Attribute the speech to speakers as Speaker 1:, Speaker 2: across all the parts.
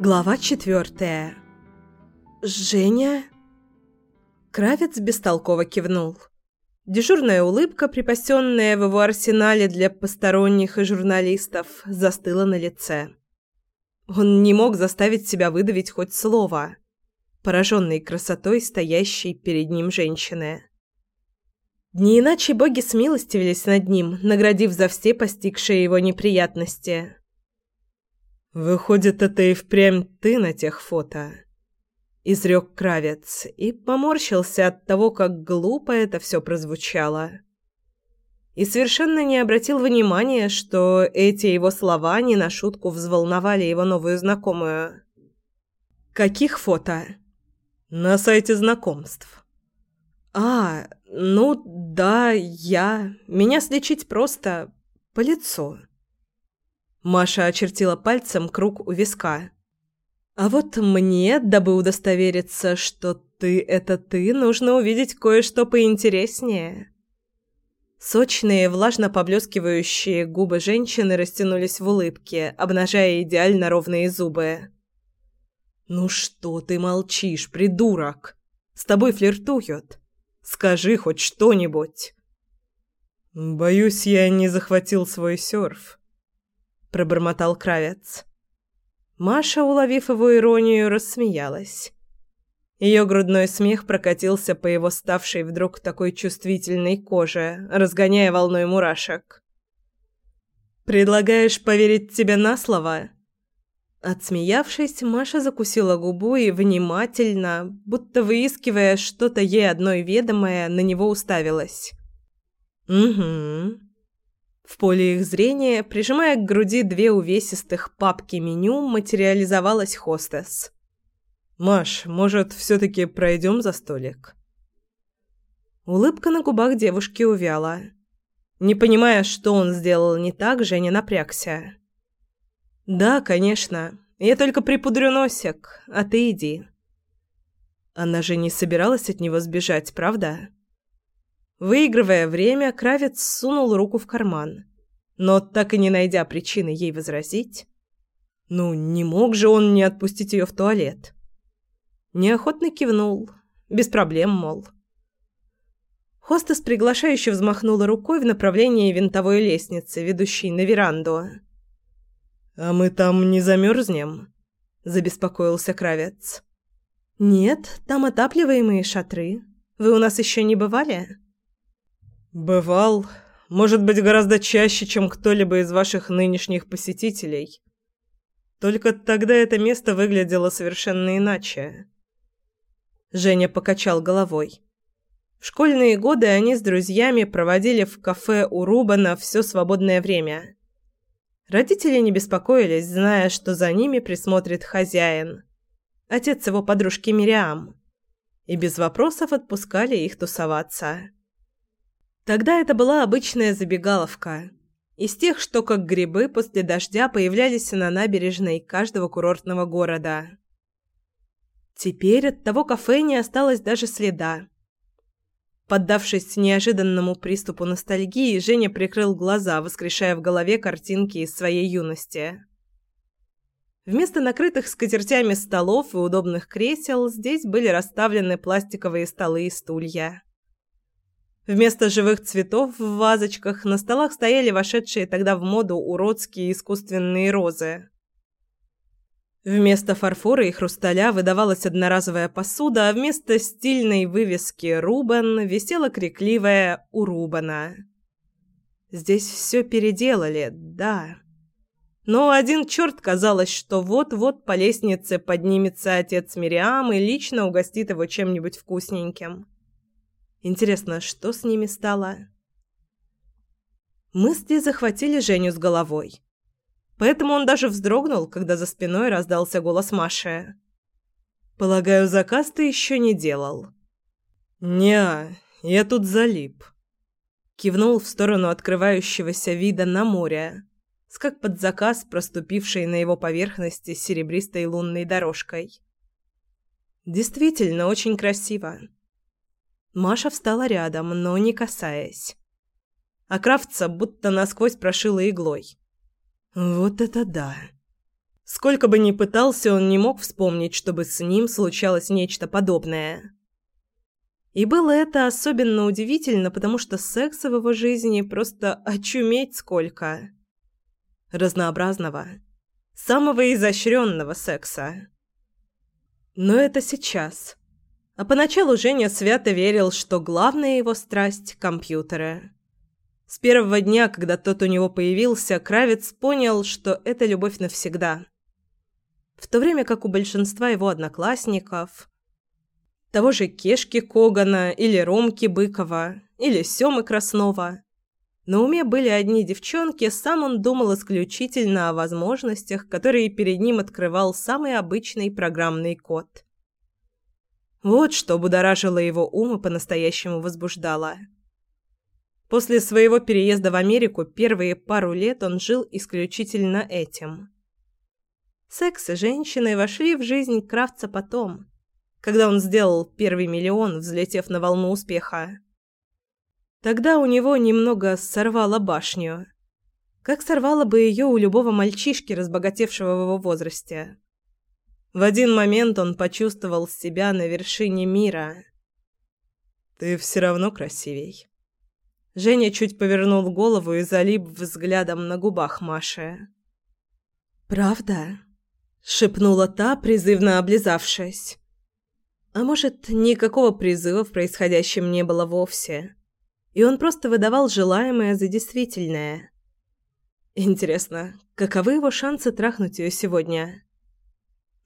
Speaker 1: Глава четвертая. «Женя?» Кравец бестолково кивнул. Дежурная улыбка, припасенная в его арсенале для посторонних и журналистов, застыла на лице. Он не мог заставить себя выдавить хоть слово, пораженный красотой стоящей перед ним женщины. Не иначе боги смилостивились над ним, наградив за все постигшие его неприятности.
Speaker 2: «Выходит, это и впрямь ты на тех фото?» Изрек Кравец и поморщился от того, как глупо это все прозвучало. И совершенно не обратил внимания, что эти его слова не на шутку взволновали его новую знакомую.
Speaker 1: «Каких фото?»
Speaker 2: «На сайте знакомств».
Speaker 1: «А, ну да, я. Меня слечить просто по лицу». Маша очертила пальцем круг у виска. «А вот мне, дабы удостовериться, что ты – это ты, нужно увидеть кое-что поинтереснее». Сочные, влажно поблескивающие губы женщины растянулись в улыбке, обнажая идеально ровные зубы. «Ну что ты молчишь, придурок? С тобой флиртуют. Скажи хоть что-нибудь».
Speaker 2: «Боюсь, я не захватил свой серф», – пробормотал Кравец.
Speaker 1: Маша, уловив его иронию, рассмеялась. Ее грудной смех прокатился по его ставшей вдруг такой чувствительной коже, разгоняя волной мурашек. «Предлагаешь поверить тебе на слово?» Отсмеявшись, Маша закусила губу и внимательно, будто выискивая что-то ей одной ведомое, на него уставилась. «Угу», в поле их зрения, прижимая к груди две увесистых папки меню, материализовалась хостес.
Speaker 2: «Маш, может, все-таки пройдем за столик?»
Speaker 1: Улыбка на губах девушки увяла. Не понимая, что он сделал не так, Женя напрягся. «Да, конечно. Я только припудрю носик, а ты иди». Она же не собиралась от него сбежать, правда? Выигрывая время, Кравец сунул руку в карман. Но, так и не найдя причины ей возразить... Ну, не мог же он не отпустить ее в туалет. Неохотно кивнул. Без проблем, мол. Хостес приглашающе взмахнула рукой в направлении винтовой лестницы, ведущей на веранду.
Speaker 2: «А мы там не замерзнем?» – забеспокоился Кравец.
Speaker 1: «Нет, там отапливаемые шатры. Вы у нас еще не бывали?»
Speaker 2: «Бывал. Может быть, гораздо чаще, чем кто-либо из ваших нынешних посетителей. Только тогда это место выглядело совершенно иначе».
Speaker 1: Женя покачал головой. В школьные годы они с друзьями проводили в кафе у Рубана все свободное время. Родители не беспокоились, зная, что за ними присмотрит хозяин, отец его подружки Мириам, и без вопросов отпускали их тусоваться. Тогда это была обычная забегаловка. Из тех, что как грибы после дождя появлялись на набережной каждого курортного города. Теперь от того кафе не осталось даже следа. Поддавшись неожиданному приступу ностальгии, Женя прикрыл глаза, воскрешая в голове картинки из своей юности. Вместо накрытых скатертями столов и удобных кресел здесь были расставлены пластиковые столы и стулья. Вместо живых цветов в вазочках на столах стояли вошедшие тогда в моду уродские искусственные розы. Вместо фарфора и хрусталя выдавалась одноразовая посуда, а вместо стильной вывески «Рубан» висела крикливая «У Рубана». Здесь все переделали, да. Но один черт казалось, что вот-вот по лестнице поднимется отец Мириам и лично угостит его чем-нибудь вкусненьким. Интересно, что с ними стало? Мысли захватили Женю с головой. Поэтому он даже вздрогнул, когда за спиной раздался голос Маши. «Полагаю, заказ ты еще не делал?»
Speaker 2: «Не, я тут залип».
Speaker 1: Кивнул в сторону открывающегося вида на море, с как под заказ проступившей на его поверхности серебристой лунной дорожкой. «Действительно очень красиво». Маша встала рядом, но не касаясь. А Кравца будто насквозь прошила иглой. «Вот это да!» Сколько бы ни пытался, он не мог вспомнить, чтобы с ним случалось нечто подобное. И было это особенно удивительно, потому что секса в его жизни просто очуметь сколько. Разнообразного. Самого изощренного секса. Но это сейчас. А поначалу Женя свято верил, что главная его страсть – компьютеры. С первого дня, когда тот у него появился, Кравец понял, что это любовь навсегда – в то время как у большинства его одноклассников, того же Кешки Когана или Ромки Быкова или Семы Краснова, на уме были одни девчонки, сам он думал исключительно о возможностях, которые перед ним открывал самый обычный программный код. Вот что будоражило его ум и по-настоящему возбуждало. После своего переезда в Америку первые пару лет он жил исключительно этим – Секс и женщины вошли в жизнь Кравца потом, когда он сделал первый миллион, взлетев на волну успеха. Тогда у него немного сорвало башню. Как сорвало бы ее у любого мальчишки, разбогатевшего в его возрасте. В один момент он почувствовал себя на вершине мира. «Ты все равно красивей». Женя чуть повернул голову и залип взглядом на губах Маши. «Правда?» шепнула та, призывно облизавшись. А может, никакого призыва в происходящем не было вовсе, и он просто выдавал желаемое за действительное. Интересно, каковы его шансы трахнуть ее сегодня?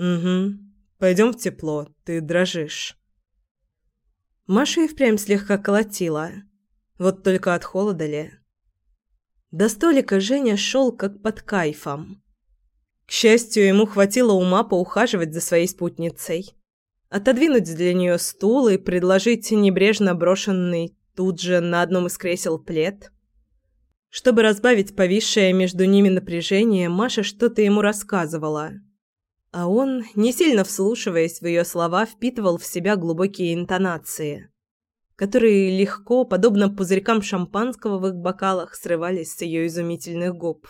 Speaker 1: Угу. Пойдем в тепло, ты дрожишь. Маша и впрямь слегка колотила. Вот только от холода ли? До столика Женя шел как под кайфом. К счастью, ему хватило ума поухаживать за своей спутницей. Отодвинуть для нее стул и предложить небрежно брошенный тут же на одном из кресел плед. Чтобы разбавить повисшее между ними напряжение, Маша что-то ему рассказывала. А он, не сильно вслушиваясь в ее слова, впитывал в себя глубокие интонации, которые легко, подобно пузырькам шампанского в их бокалах, срывались с ее изумительных губ.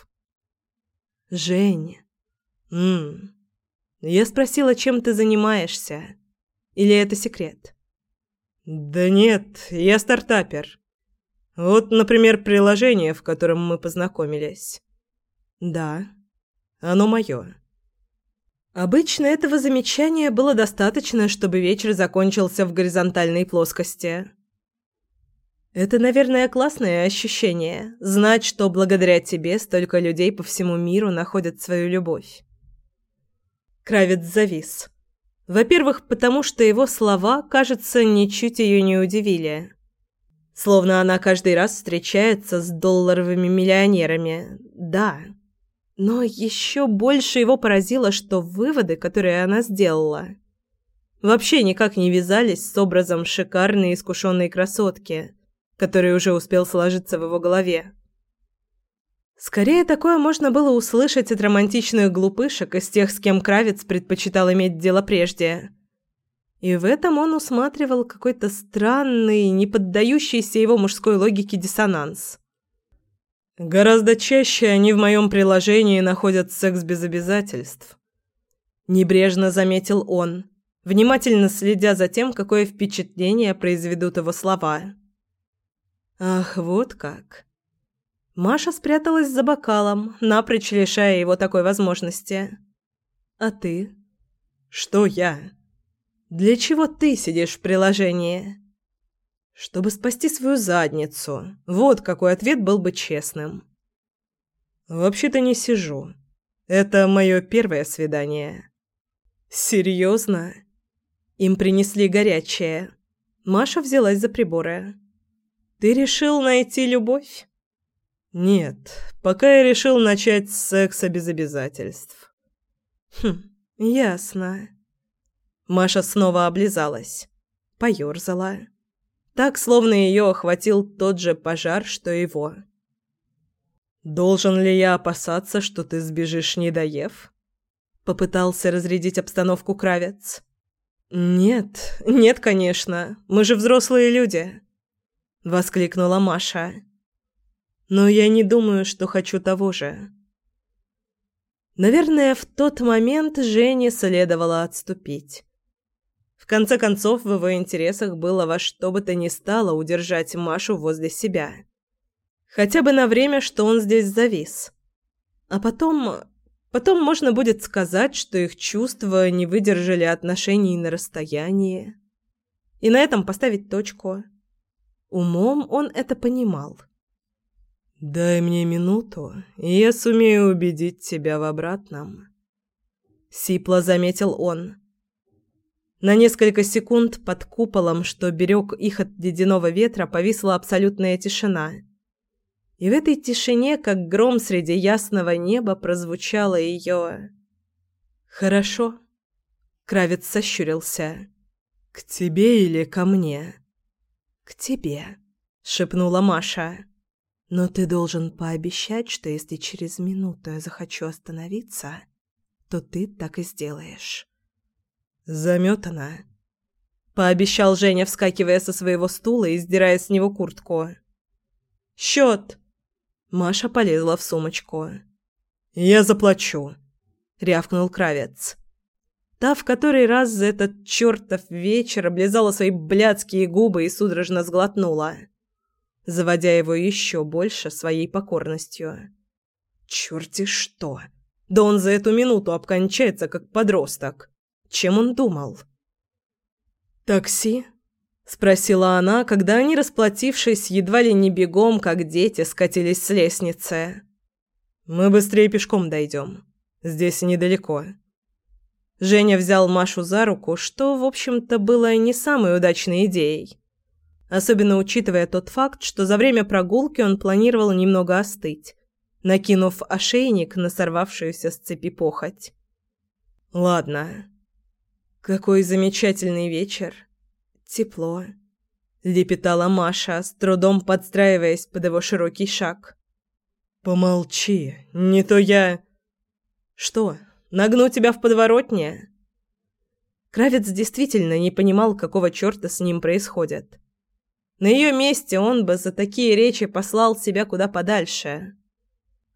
Speaker 1: «Женя, «Ммм. Я спросила, чем ты занимаешься. Или это секрет?» «Да нет, я стартапер. Вот, например, приложение, в котором мы познакомились». «Да. Оно мое». Обычно этого замечания было достаточно, чтобы вечер закончился в горизонтальной плоскости. Это, наверное, классное ощущение – знать, что благодаря тебе столько людей по всему миру находят свою любовь. Кравец завис. Во-первых, потому что его слова, кажется, ничуть ее не удивили. Словно она каждый раз встречается с долларовыми миллионерами. Да. Но еще больше его поразило, что выводы, которые она сделала, вообще никак не вязались с образом шикарной искушенной красотки, который уже успел сложиться в его голове. Скорее, такое можно было услышать от романтичных глупышек из тех, с кем Кравец предпочитал иметь дело прежде. И в этом он усматривал какой-то странный, не поддающийся его мужской логике диссонанс. «Гораздо чаще они в моем приложении находят секс без обязательств», – небрежно заметил он, внимательно следя за тем, какое впечатление произведут его слова. «Ах, вот как!» Маша спряталась за бокалом, напрочь лишая его такой возможности. «А ты?» «Что я?» «Для чего ты сидишь в приложении?» «Чтобы спасти свою задницу. Вот какой ответ был бы честным». «Вообще-то не сижу. Это мое первое свидание». «Серьезно?» Им принесли горячее. Маша взялась за приборы. «Ты решил найти любовь?» Нет, пока я решил начать с секса без обязательств. Хм, ясно. Маша снова облизалась, поёрзала. Так, словно её охватил тот же пожар, что его. «Должен ли я опасаться, что ты сбежишь, не доев?» Попытался разрядить обстановку Кравец. «Нет, нет, конечно. Мы же взрослые люди!» Воскликнула Маша. Но я не думаю, что хочу того же. Наверное, в тот момент Жене следовало отступить. Конце концов, в его интересах было во что бы то ни стало удержать Машу возле себя. Хотя бы на время, что он здесь завис. А потом... Потом можно будет сказать, что их чувства не выдержали отношений на расстоянии. И на этом поставить точку. Умом он это понимал.
Speaker 2: «Дай мне минуту, и я сумею убедить тебя в обратном», — сипло заметил он.
Speaker 1: На несколько секунд под куполом, что берег их от ледяного ветра, повисла абсолютная тишина. И в этой тишине, как гром среди ясного неба, прозвучало ее «Хорошо». Кравец сощурился.
Speaker 2: «К тебе или ко мне?»
Speaker 1: «К тебе», — шепнула Маша.
Speaker 2: «Но ты должен пообещать, что если через минуту я захочу остановиться, то ты так и сделаешь».
Speaker 1: «Заметана», — пообещал Женя, вскакивая со своего стула и сдирая с него куртку. «Счет!» Маша полезла в сумочку.
Speaker 2: «Я заплачу», —
Speaker 1: рявкнул Кравец. Та в который раз за этот чертов вечер облизала свои блядские губы и судорожно сглотнула, заводя его еще больше своей покорностью. Черти что! Да он за эту минуту обкончается, как подросток. Чем он думал? «Такси?» – спросила она, когда они, расплатившись, едва ли не бегом, как дети, скатились с лестницы.
Speaker 2: «Мы быстрее пешком дойдем. Здесь недалеко».
Speaker 1: Женя взял Машу за руку, что, в общем-то, было не самой удачной идеей. Особенно учитывая тот факт, что за время прогулки он планировал немного остыть, накинув ошейник на сорвавшуюся с цепи похоть. «Ладно. Какой замечательный вечер. Тепло», — лепетала Маша, с трудом подстраиваясь под его широкий шаг.
Speaker 2: «Помолчи, не то я...»
Speaker 1: «Что?» Нагну тебя в подворотне?» Кравец действительно не понимал, какого черта с ним происходит. На ее месте он бы за такие речи послал себя куда подальше.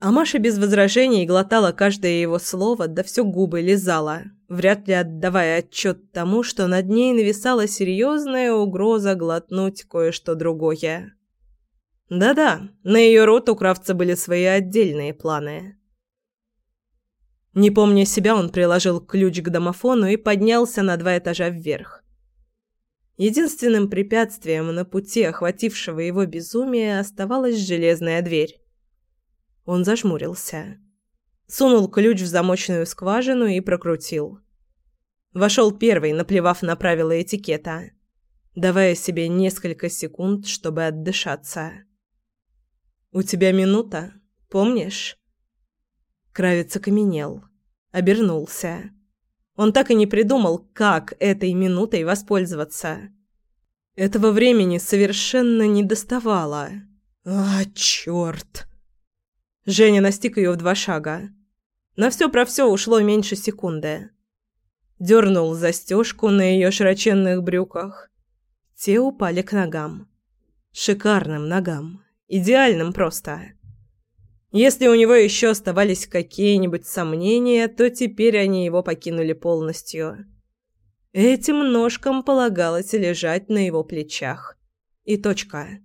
Speaker 1: А Маша без возражений глотала каждое его слово, да все губы лизала, вряд ли отдавая отчет тому, что над ней нависала серьезная угроза глотнуть кое-что другое. Да-да, на ее рот у Кравца были свои отдельные планы. Не помня себя, он приложил ключ к домофону и поднялся на два этажа вверх. Единственным препятствием на пути охватившего его безумия оставалась железная дверь. Он зажмурился. Сунул ключ в замочную скважину и прокрутил. Вошел первый, наплевав на правила этикета, давая себе несколько секунд, чтобы отдышаться. «У тебя минута, помнишь?» Кравец окаменел. Обернулся. Он так и не придумал, как этой минутой воспользоваться. Этого времени совершенно не доставало. А, черт! Женя настиг ее в два шага. На все про все ушло меньше секунды. Дернул застежку на ее широченных брюках. Те упали к ногам. Шикарным ногам. Идеальным просто. Если у него еще оставались какие-нибудь сомнения, то теперь они его покинули полностью. Этим ножкам полагалось лежать на его плечах. И точка.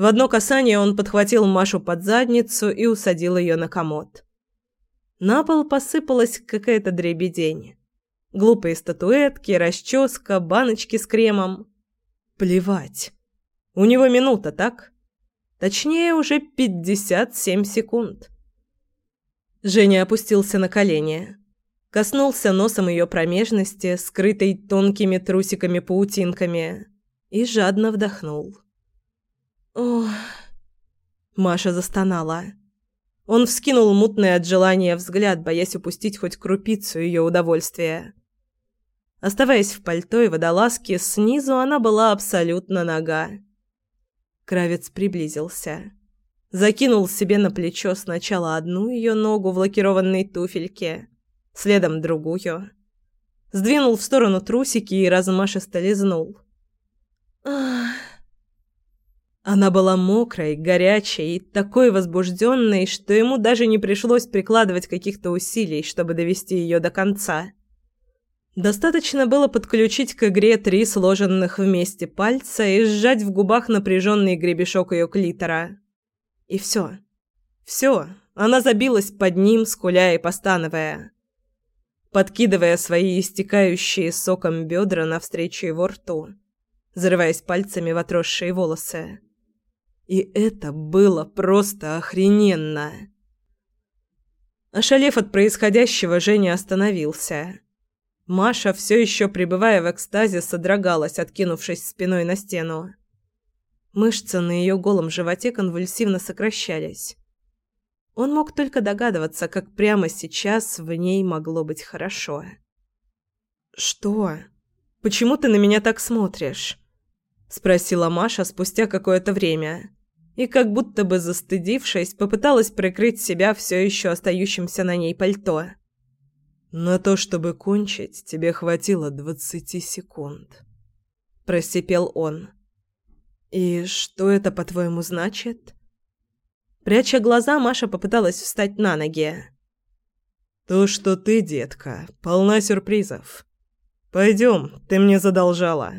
Speaker 1: В одно касание он подхватил Машу под задницу и усадил ее на комод. На пол посыпалась какая-то дребедень. Глупые статуэтки, расческа, баночки с кремом. Плевать. У него минута, так? Точнее, уже 57 секунд. Женя опустился на колени. Коснулся носом ее промежности, скрытой тонкими трусиками-паутинками, и жадно вдохнул. Ох. Маша застонала. Он вскинул мутный от желания взгляд, боясь упустить хоть крупицу ее удовольствия. Оставаясь в пальто и водолазке, снизу она была абсолютно нага. Кравец приблизился. Закинул себе на плечо сначала одну ее ногу в лакированной туфельке, следом другую. Сдвинул в сторону трусики и размашисто лизнул. Она была мокрой, горячей и такой возбужденной, что ему даже не пришлось прикладывать каких-то усилий, чтобы довести ее до конца. Достаточно было подключить к игре три сложенных вместе пальца и сжать в губах напряженный гребешок ее клитора. И все. Все. Она забилась под ним, скуля и постановая. Подкидывая свои истекающие соком бедра навстречу его рту, зарываясь пальцами в отросшие волосы. И это было просто охрененно. Ошалев от происходящего, Женя остановился. Маша, все еще пребывая в экстазе, содрогалась, откинувшись спиной на стену. Мышцы на ее голом животе конвульсивно сокращались. Он мог только догадываться, как прямо сейчас в ней могло быть хорошо. «Что? Почему ты на меня так смотришь?» – спросила Маша спустя какое-то время и, как будто бы застыдившись, попыталась прикрыть себя все еще остающимся на ней пальто. «На то, чтобы кончить, тебе хватило двадцати секунд», – просипел он. «И что это, по-твоему, значит?» Пряча глаза, Маша попыталась встать на ноги. «То, что ты, детка, полна сюрпризов. Пойдем, ты мне задолжала».